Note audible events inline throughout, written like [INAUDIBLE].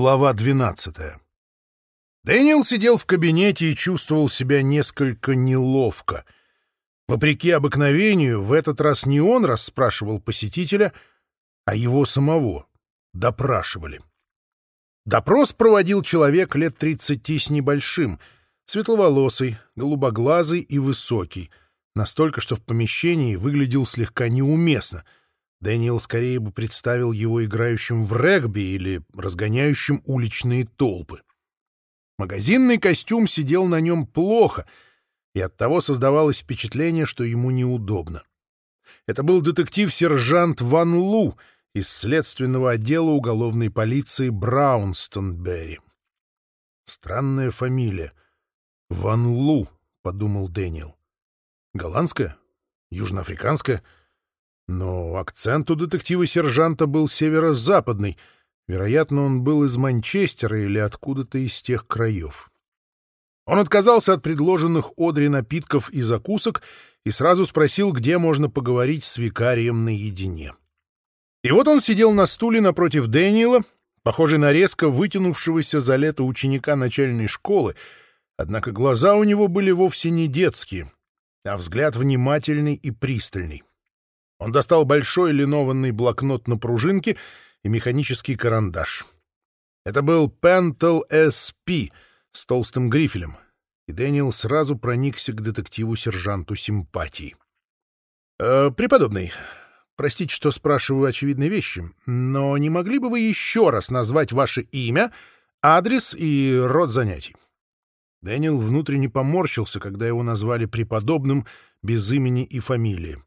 Глава 12. Дэниел сидел в кабинете и чувствовал себя несколько неловко. Вопреки обыкновению, в этот раз не он расспрашивал посетителя, а его самого допрашивали. Допрос проводил человек лет 30 с небольшим, светловолосый, голубоглазый и высокий, настолько, что в помещении выглядел слегка неуместно — Дэниел скорее бы представил его играющим в регби или разгоняющим уличные толпы. Магазинный костюм сидел на нем плохо, и оттого создавалось впечатление, что ему неудобно. Это был детектив-сержант Ван Лу из следственного отдела уголовной полиции Браунстонберри. Странная фамилия. Ван Лу, — подумал Дэниел. Голландская? Южноафриканская? — но акцент у детектива-сержанта был северо-западный. Вероятно, он был из Манчестера или откуда-то из тех краев. Он отказался от предложенных Одри напитков и закусок и сразу спросил, где можно поговорить с викарием наедине. И вот он сидел на стуле напротив Дэниела, похожий на резко вытянувшегося за лето ученика начальной школы, однако глаза у него были вовсе не детские, а взгляд внимательный и пристальный. Он достал большой линованный блокнот на пружинке и механический карандаш. Это был Pentel SP с толстым грифелем, и Дэниел сразу проникся к детективу-сержанту симпатии. «Э, «Преподобный, простите, что спрашиваю очевидные вещи, но не могли бы вы еще раз назвать ваше имя, адрес и род занятий?» Дэниел внутренне поморщился, когда его назвали преподобным без имени и фамилии.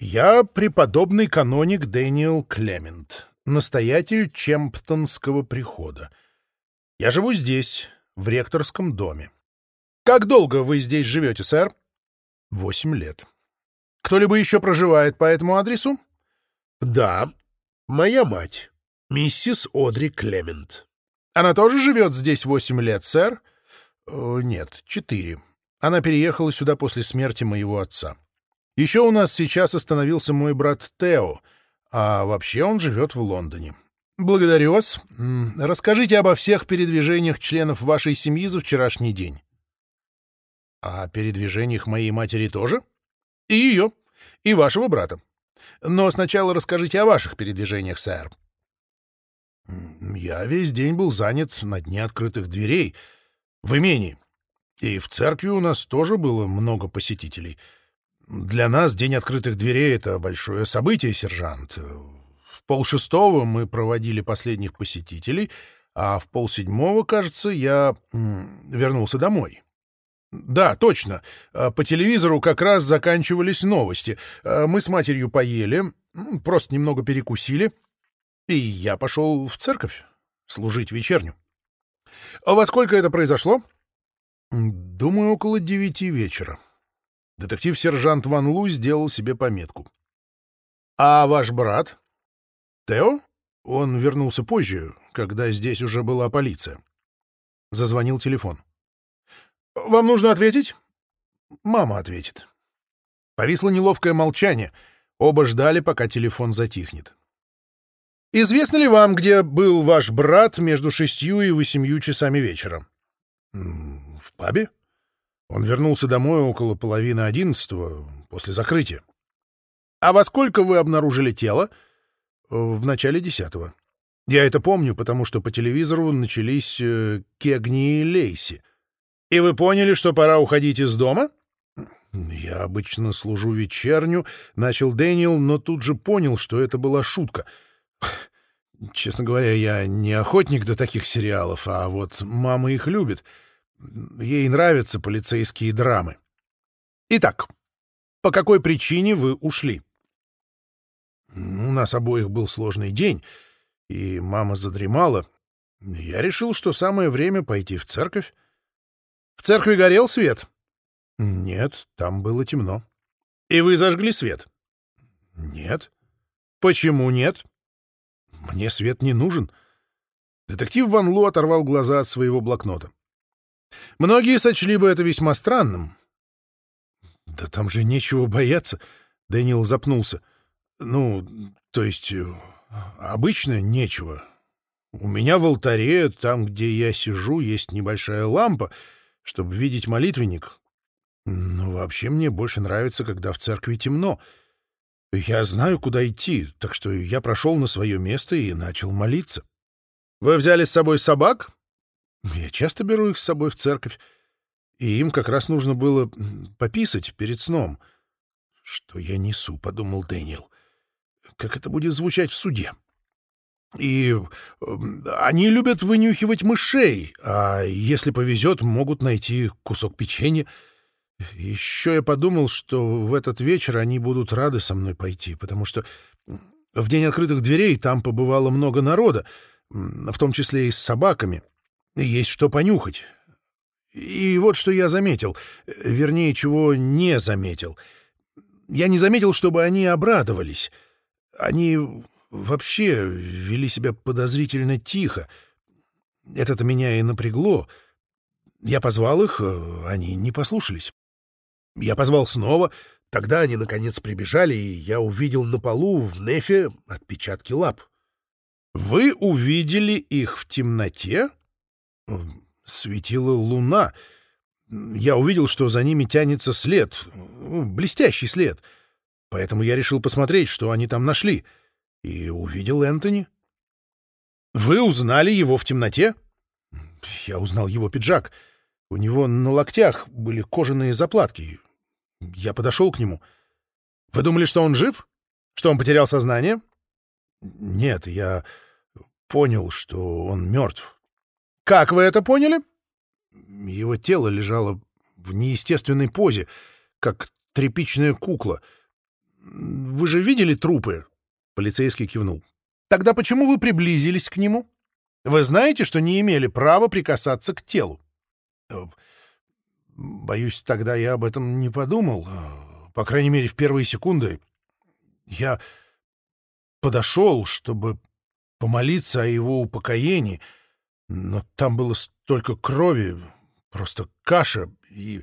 Я преподобный каноник Дэниел Клемент, настоятель Чемптонского прихода. Я живу здесь, в ректорском доме. Как долго вы здесь живете, сэр? Восемь лет. Кто-либо еще проживает по этому адресу? Да, моя мать, миссис Одри Клемент. Она тоже живет здесь восемь лет, сэр? Э, нет, четыре. Она переехала сюда после смерти моего отца. Еще у нас сейчас остановился мой брат Тео, а вообще он живет в Лондоне. Благодарю вас. Расскажите обо всех передвижениях членов вашей семьи за вчерашний день. А о передвижениях моей матери тоже? И ее, и вашего брата. Но сначала расскажите о ваших передвижениях, сэр. Я весь день был занят на дне открытых дверей в имении. И в церкви у нас тоже было много посетителей — для нас День открытых дверей — это большое событие, сержант. В полшестого мы проводили последних посетителей, а в полседьмого, кажется, я вернулся домой. Да, точно. А, по телевизору как раз заканчивались новости. А, мы с матерью поели, просто немного перекусили, и я пошел в церковь служить вечерню. А во сколько это произошло? Думаю, около девяти вечера. — Детектив-сержант Ван Луй сделал себе пометку. «А ваш брат?» «Тео?» Он вернулся позже, когда здесь уже была полиция. Зазвонил телефон. «Вам нужно ответить?» «Мама ответит». Повисло неловкое молчание. Оба ждали, пока телефон затихнет. «Известно ли вам, где был ваш брат между шестью и восемью часами вечера?» «В пабе?» Он вернулся домой около половины одиннадцатого, после закрытия. — А во сколько вы обнаружили тело? Э, — В начале десятого. Я это помню, потому что по телевизору начались э, кегни и лейси. — И вы поняли, что пора уходить из дома? — Я обычно служу вечерню, — начал Дэниел, но тут же понял, что это была шутка. Честно говоря, я не охотник до таких сериалов, а вот мама их любит — Ей нравятся полицейские драмы. Итак, по какой причине вы ушли? У нас обоих был сложный день, и мама задремала. Я решил, что самое время пойти в церковь. В церкви горел свет? Нет, там было темно. И вы зажгли свет? Нет. Почему нет? Мне свет не нужен. Детектив Ван Лу оторвал глаза от своего блокнота. Многие сочли бы это весьма странным. — Да там же нечего бояться, — Дэниел запнулся. — Ну, то есть, э, обычно нечего. У меня в алтаре, там, где я сижу, есть небольшая лампа, чтобы видеть молитвенник. Но вообще мне больше нравится, когда в церкви темно. Я знаю, куда идти, так что я прошел на свое место и начал молиться. — Вы взяли с собой собак? Я часто беру их с собой в церковь, и им как раз нужно было пописать перед сном. Что я несу, — подумал Дэниел. Как это будет звучать в суде? И эм, они любят вынюхивать мышей, а если повезет, могут найти кусок печенья. Еще я подумал, что в этот вечер они будут рады со мной пойти, потому что в день открытых дверей там побывало много народа, в том числе и с собаками. И есть что понюхать. И вот что я заметил, вернее, чего не заметил. Я не заметил, чтобы они обрадовались. Они вообще вели себя подозрительно тихо. Это-то меня и напрягло. Я позвал их, э, они не послушались. Я позвал снова, тогда они, наконец, прибежали, и я увидел на полу в Нефе отпечатки лап. «Вы увидели их в темноте?» Светила луна. Я увидел, что за ними тянется след, блестящий след. Поэтому я решил посмотреть, что они там нашли — и увидел Энтони. Вы узнали его в темноте? Я узнал Как вы это поняли? Его тело лежало в неестественной позе, как тряпичная кукла. Вы же видели трупы? Полицейский кивнул. Тогда почему вы приблизились к нему? Вы знаете, что не имели права прикасаться к телу. Э, боюсь, тогда я об этом не подумал. Э, по крайней мере, в первые секунды я подошел, чтобы помолиться о его упокоении — но там было столько крови, просто каша, и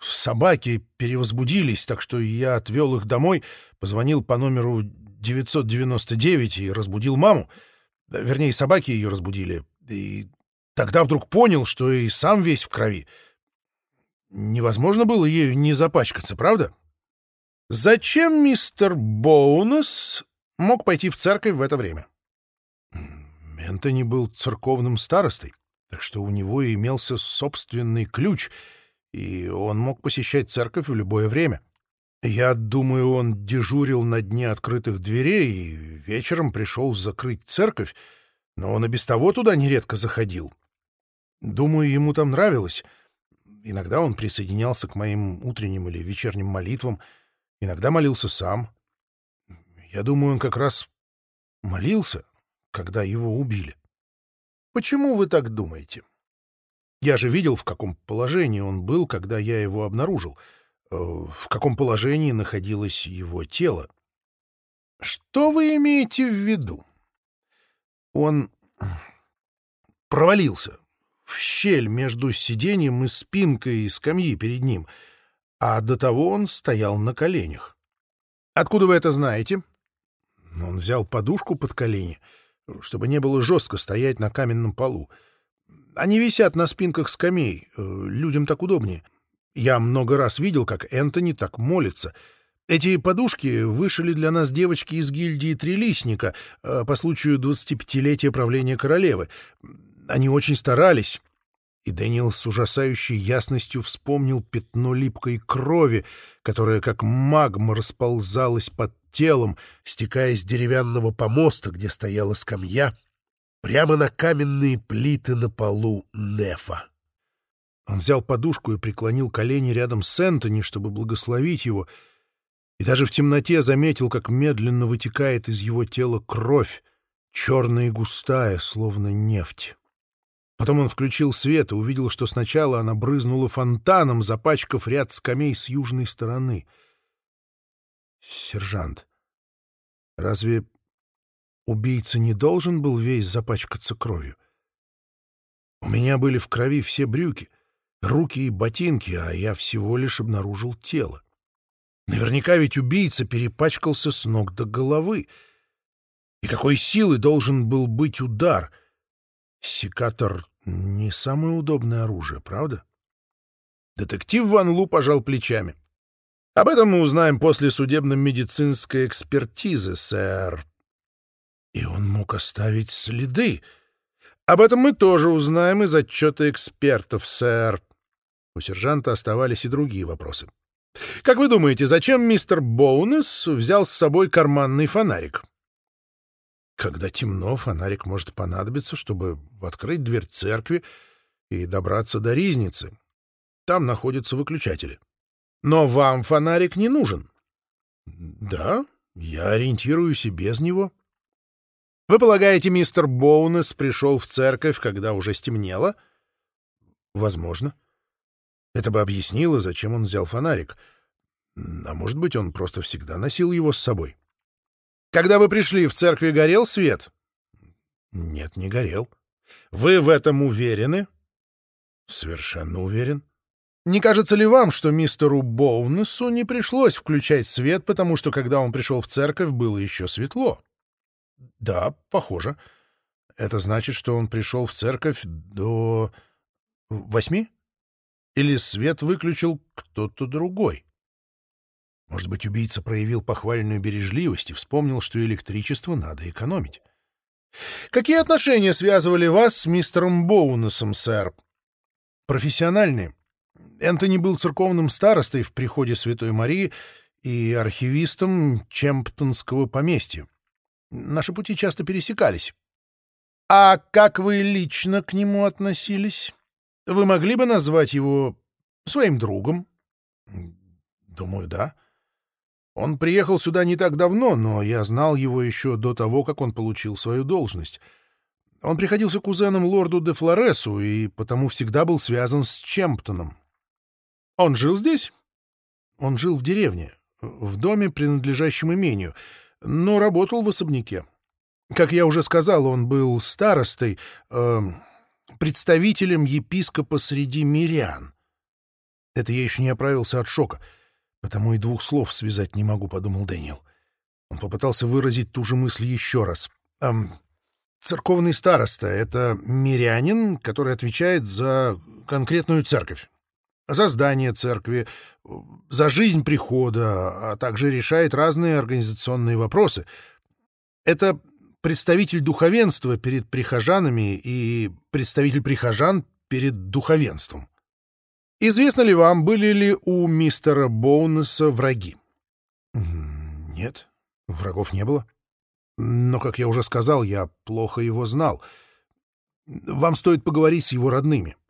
собаки перевозбудились, так что я отвел их домой, позвонил по номеру 999 и разбудил маму. Вернее, собаки ее разбудили. И тогда вдруг понял, что и сам весь в крови. Невозможно было ею не запачкаться, правда? Зачем мистер Боунес мог пойти в Энтони был церковным старостой, так что у него имелся собственный ключ, и он мог посещать церковь в любое время. Я думаю, он дежурил на дне открытых дверей и вечером пришел закрыть церковь, но он и без того туда нередко заходил. Думаю, ему там нравилось. Иногда он присоединялся к моим утренним или вечерним молитвам, иногда молился сам. Я думаю, он как раз молился, когда его убили. Почему вы так думаете? Я же видел, в каком положении он был, когда я его обнаружил, э, в каком положении находилось его тело. Что вы имеете в виду? Он провалился в щель между сиденьем и спинкой и скамьи перед ним, а до того он стоял на коленях. «Откуда вы это знаете?» Он взял подушку под колени — чтобы не было жестко стоять на каменном полу. Они висят на спинках скамей, э, людям так удобнее. Я много раз видел, как Энтони так молится. Эти подушки вышили для нас девочки из гильдии трелисника э, по случаю 25-летия правления королевы. Они очень старались. И Дэниел с ужасающей ясностью вспомнил пятно липкой крови, которое как магма расползалось под телом, стекая с деревянного помоста, где стояла скамья, прямо на каменные плиты на полу Нефа. Он взял подушку и преклонил колени рядом с Энтони, чтобы благословить его, и даже в темноте заметил, как медленно вытекает из его тела кровь, черная и густая, словно нефть. Потом он включил свет и увидел, что сначала она брызнула фонтаном, запачкав ряд скамей с южной стороны — «Сержант, разве убийца не должен был весь запачкаться кровью? У меня были в крови все брюки, руки и ботинки, а я всего лишь обнаружил тело. Наверняка ведь убийца перепачкался с ног до головы. И какой силы должен был быть удар? Секатор — не самое удобное оружие, правда? Детектив Ван Лу пожал плечами. Об этом мы узнаем после судебно-медицинской экспертизы, сэр. И он мог оставить следы. Об этом мы тоже узнаем из отчета экспертов, сэр. У сержанта оставались и другие вопросы. Как вы думаете, зачем мистер Боунес взял с собой карманный фонарик? Когда темно, фонарик может понадобиться, чтобы открыть дверь церкви и добраться до ризницы. Там находятся выключатели. Но вам фонарик не нужен. Да, я ориентируюсь и без него. Вы полагаете, мистер Боунес пришел в церковь, когда уже стемнело? Возможно. Это бы объяснило, зачем он взял фонарик. А может быть, он просто всегда носил его с собой. Когда вы пришли, в церкви горел свет? Нет, не горел. Вы в этом уверены? Совершенно уверен. Не кажется ли вам, что мистеру Боунесу не пришлось включать свет, потому что, когда он пришел в церковь, было еще светло? Да, похоже. Это значит, что он пришел в церковь до восьми? Или свет выключил кто-то другой? Может быть, убийца проявил похвальную бережливость и вспомнил, что электричество надо экономить. Какие отношения связывали вас с мистером Боунесом, сэр? Профессиональные. Энтони был церковным старостой в приходе Святой Марии и архивистом Чемптонского поместья. Наши пути часто пересекались. А как вы лично к нему относились? Вы могли бы назвать его своим другом? Думаю, да. Он приехал сюда не так давно, но я знал его еще до того, как он получил свою должность. Он приходился кузеном лорду де Флоресу и потому всегда был связан с Чемптоном. А он жил здесь? Он жил в деревне, в доме, принадлежащем имению, но работал в особняке. Как я уже сказал, он был старостой, э, представителем епископа среди мирян. Это я еще не оправился от шока, потому и двух слов связать не могу, подумал Дэниел. Он попытался выразить ту же мысль еще раз. Эм, церковный староста — это мирянин, который отвечает за конкретную церковь за создание церкви, за жизнь прихода, а также решает разные организационные вопросы. Это представитель духовенства перед прихожанами и представитель прихожан перед духовенством. Известно ли вам, были ли у мистера Боунеса враги? Нет, врагов не было. Но, как я уже сказал, я плохо его знал. Вам стоит поговорить с его родными. —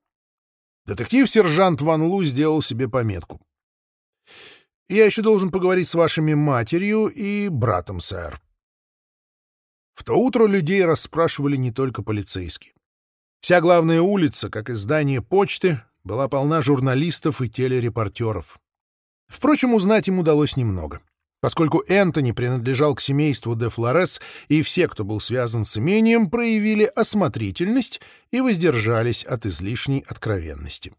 Детектив сержант Ван Лу сделал себе пометку. «Я еще должен поговорить с вашими матерью и братом, сэр». В то утро людей расспрашивали не только полицейские. Вся главная улица, как и здание почты, была полна журналистов и телерепортеров. Впрочем, узнать им удалось немного поскольку Энтони принадлежал к семейству де Флорес, и все, кто был связан с имением, проявили осмотрительность и воздержались от излишней откровенности.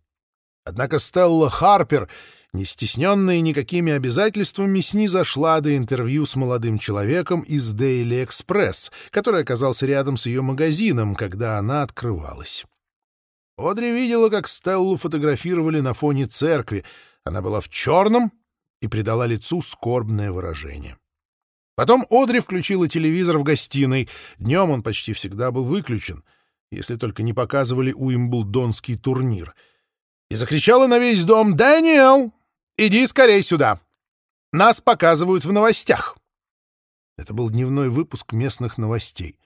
Однако Стелла Харпер, не стесненная никакими обязательствами, снизошла до интервью с молодым человеком из Daily Express, который оказался рядом с ее магазином, когда она открывалась. Одри видела, как Стеллу фотографировали на фоне церкви. Она была в черном, и придала лицу скорбное выражение. Потом Одри включила телевизор в гостиной. Днем он почти всегда был выключен, если только не показывали Уимблдонский турнир. И закричала на весь дом «Дэниел, иди скорей сюда! Нас показывают в новостях!» Это был дневной выпуск местных новостей.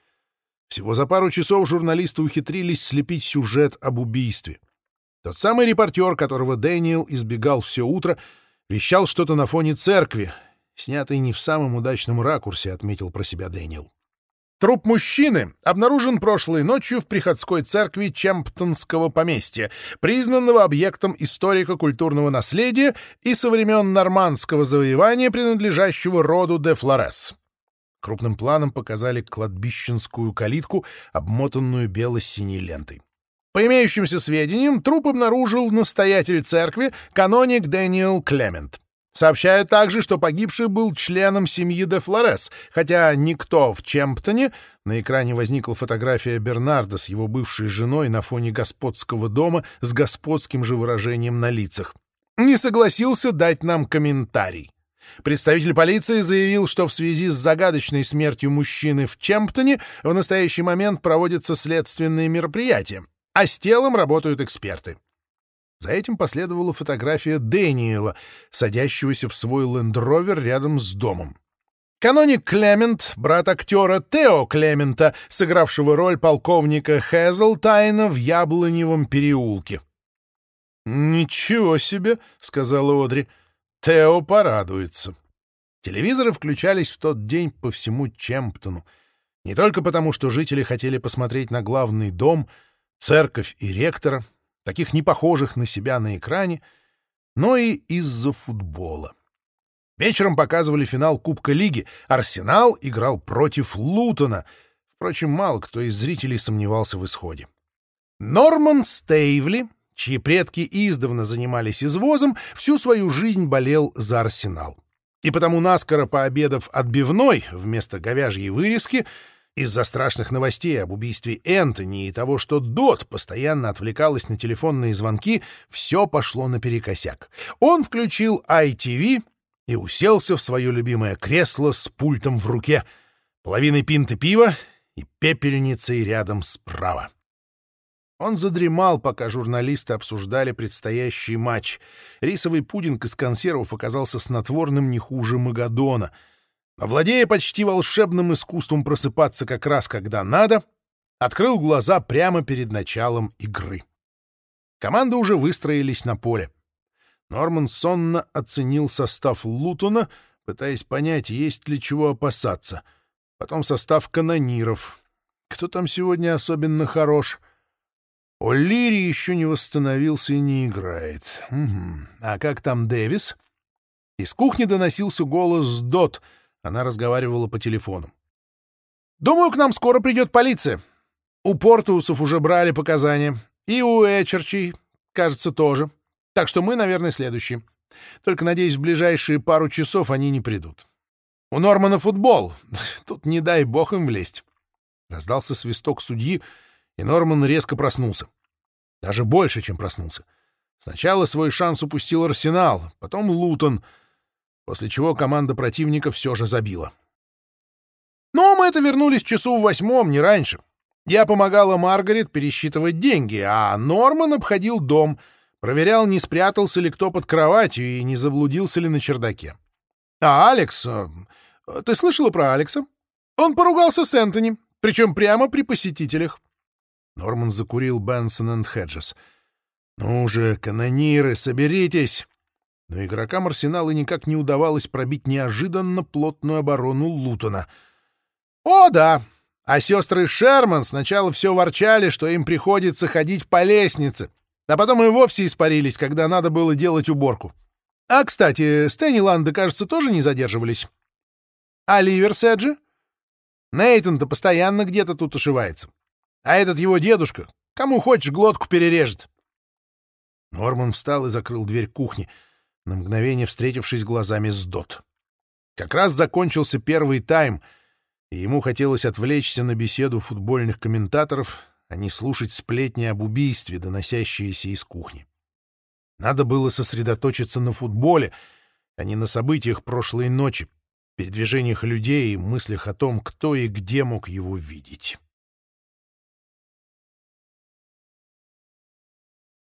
Всего за пару часов журналисты ухитрились слепить сюжет об убийстве. Тот самый репортер, которого Дэниел избегал все утро — Вещал что-то на фоне церкви, снятый не в самом удачном ракурсе, отметил про себя Дэниел. Труп мужчины обнаружен прошлой ночью в приходской церкви Чемптонского поместья, признанного объектом историко-культурного наследия и со времен нормандского завоевания, принадлежащего роду де Флорес. Крупным планом показали кладбищенскую калитку, обмотанную бело-синей лентой. По имеющимся сведениям, труп обнаружил настоятель церкви, каноник Дэниел Клемент. Сообщают также, что погибший был членом семьи де Флорес, хотя никто в Чемптоне, на экране возникла фотография Бернарда с его бывшей женой на фоне господского дома с господским же выражением на лицах, не согласился дать нам комментарий. Представитель полиции заявил, что в связи с загадочной смертью мужчины в Чемптоне в настоящий момент проводятся следственные мероприятия, а с телом работают эксперты. За этим последовала фотография Дэниела, садящегося в свой лендровер рядом с домом. Каноник Клемент, брат актера Тео Клемента, сыгравшего роль полковника Хезлтайна в Яблоневом переулке. «Ничего себе!» — сказала Одри. «Тео порадуется». Телевизоры включались в тот день по всему Чемптону. Не только потому, что жители хотели посмотреть на главный дом — церковь и ректора, таких непохожих на себя на экране, но и из-за футбола. Вечером показывали финал Кубка Лиги. Арсенал играл против Лутона. Впрочем, мало кто из зрителей сомневался в исходе. Норман Стейвли, чьи предки издавна занимались извозом, всю свою жизнь болел за Арсенал. И потому наскоро пообедав отбивной вместо говяжьей вырезки, из-за страшных новостей об убийстве Энтони и того, что Дот постоянно отвлекалась на телефонные звонки, все пошло наперекосяк. Он включил ITV и уселся в свое любимое кресло с пультом в руке, половиной пинты пива и пепельницей рядом справа. Он задремал, пока журналисты обсуждали предстоящий матч. Рисовый пудинг из консервов оказался снотворным не хуже Магадона — Владея почти волшебным искусством просыпаться как раз когда надо, открыл глаза прямо перед началом игры. Команды уже выстроились на поле. Норман сонно оценил состав Лутона, пытаясь понять, есть ли чего опасаться. Потом состав канониров. Кто там сегодня особенно хорош? О'Лири еще не восстановился и не играет. Угу. А как там Дэвис? Из кухни доносился голос Дот — она разговаривала по телефону. «Думаю, к нам скоро придет полиция. У Портуусов уже брали показания. И у Эчерчи, кажется, тоже. Так что мы, наверное, следующие. Только, надеюсь, в ближайшие пару часов они не придут. У Нормана футбол. [LAUGHS] Тут не дай бог им влезть». Раздался свисток судьи, и Норман резко проснулся. Даже больше, чем проснулся. Сначала свой шанс упустил Арсенал, потом Лутон — после чего команда противника все же забила. Но мы это вернулись часу в восьмом, не раньше. Я помогала Маргарет пересчитывать деньги, а Норман обходил дом, проверял, не спрятался ли кто под кроватью и не заблудился ли на чердаке. А Алекс... Э, ты слышала про Алекса? Он поругался с Энтони, причем прямо при посетителях. Норман закурил Бенсон и Хеджес. «Ну же, канониры, соберитесь! но игрокам Арсенала никак не удавалось пробить неожиданно плотную оборону Лутона. «О, да! А сестры Шерман сначала все ворчали, что им приходится ходить по лестнице, а потом и вовсе испарились, когда надо было делать уборку. А, кстати, Стэнни Ланда, кажется, тоже не задерживались. А Ливер Сэджи? Нейтан-то постоянно где-то тут ошивается. А этот его дедушка, кому хочешь, глотку перережет». Норман встал и закрыл дверь кухни — на мгновение встретившись глазами с Дот. Как раз закончился первый тайм, и ему хотелось отвлечься на беседу футбольных комментаторов, а не слушать сплетни об убийстве, доносящиеся из кухни. Надо было сосредоточиться на футболе, а не на событиях прошлой ночи, передвижениях людей и мыслях о том, кто и где мог его видеть.